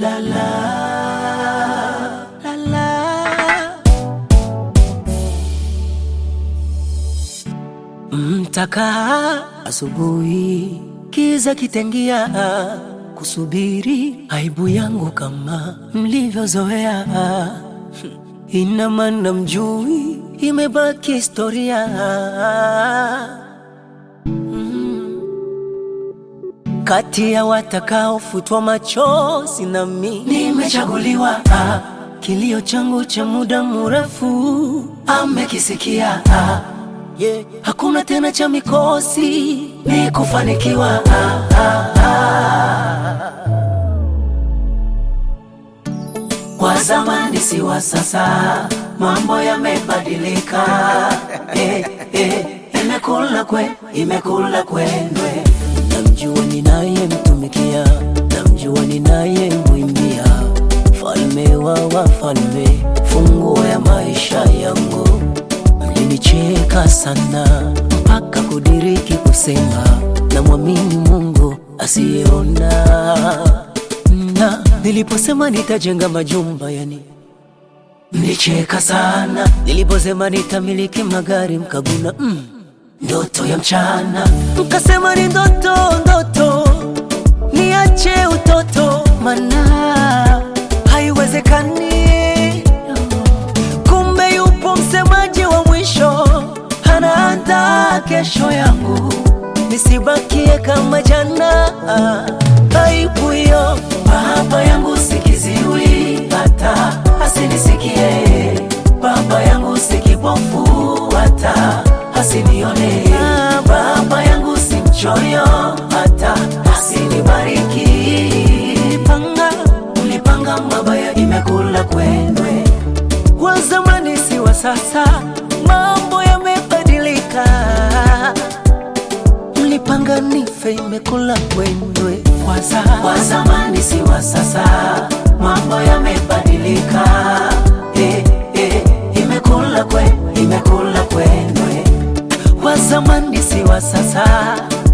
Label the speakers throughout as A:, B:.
A: la la asubuhi, kiza kitengia, kusubiri aibu yangu kama mlivyozoea. Ina maana mjui, imebaki historia. Kati ya watakaofutwa machozi nami nimechaguliwa. Ah, Kilio changu cha muda mrefu amekisikia. Ah, yeah. Hakuna tena cha mikosi, ni kufanikiwa. Ah, ah, ah. Wa zamani si wa sasa, mambo yamebadilika. Eh, eh, imekula kwe, imekula kwendwe. Mlinicheka sana mpaka kudiriki kusema na mwamini Mungu asiyeona na niliposema nitajenga majumba yani mlicheka sana. Niliposema nitamiliki magari mkaguna mm, ndoto ya mchana. Mkasema ni ndoto, kesho yangu, nisibakie kama jana. Aibu hiyo baba yangu sikiziwi, hata asinisikie. Baba yangu sikipofu, hata asinione. Nife, imekula kwendwe. Wa za- Wa zamani si wa sasa, mambo yamebadilika. Eh, eh, imekula kwe, imekula kwendwe. Wa zamani si wa sasa,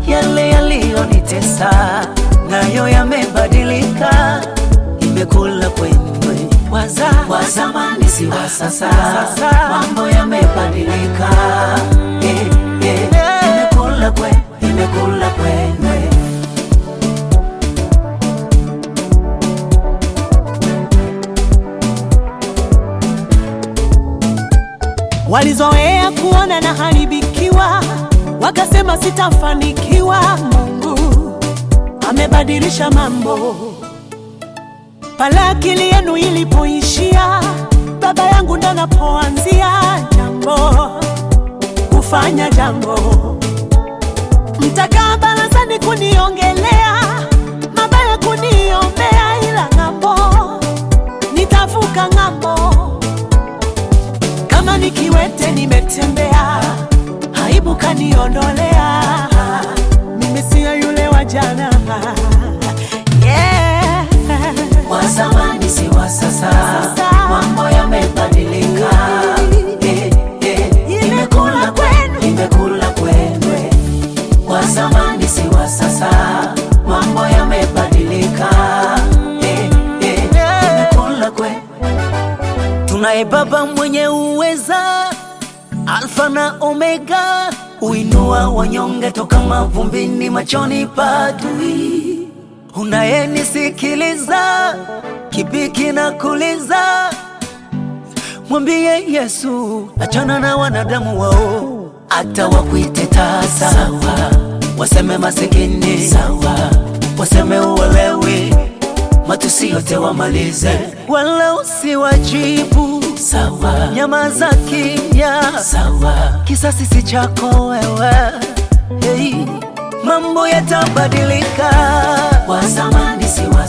A: yale yaliyonitesa nayo yamebadilika, imekula kwendwe. Wa za- Wa zamani si wa sasa, mambo yamebadilika.
B: Walizoea kuona na haribikiwa, wakasema sitafanikiwa. Mungu amebadilisha mambo. Pale akili yenu ilipoishia, baba yangu ndo napoanzia jambo, kufanya jambo. Mtakaa barazani kuniongelea mabaya, kuniombea, ila ng'ambo nitavuka ng'ambo kama nikiwete nimetembea, aibu kaniondolea, mimi siyo yule wa jana.
A: Tunaye Baba mwenye uweza, Alfa na Omega, uinua wanyonge toka mavumbini, machoni pa. Unayenisikiliza, na kuliza, Mwambie Yesu, achana na wanadamu wao, hata wakuite tasa. Sawa, waseme masikini. Sawa, waseme uwelewi, matusi yote wamalize, wala usiwajibu sawa, nyama za kimya sawa, kisasi si chako wewe. Hey. Mambo yatabadilika, wa zamani si wa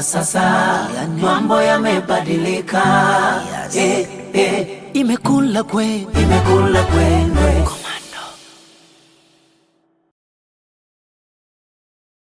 A: zamani si wa sasa, mambo yamebadilika. Eh, eh, imekula kwe, imekula kwenu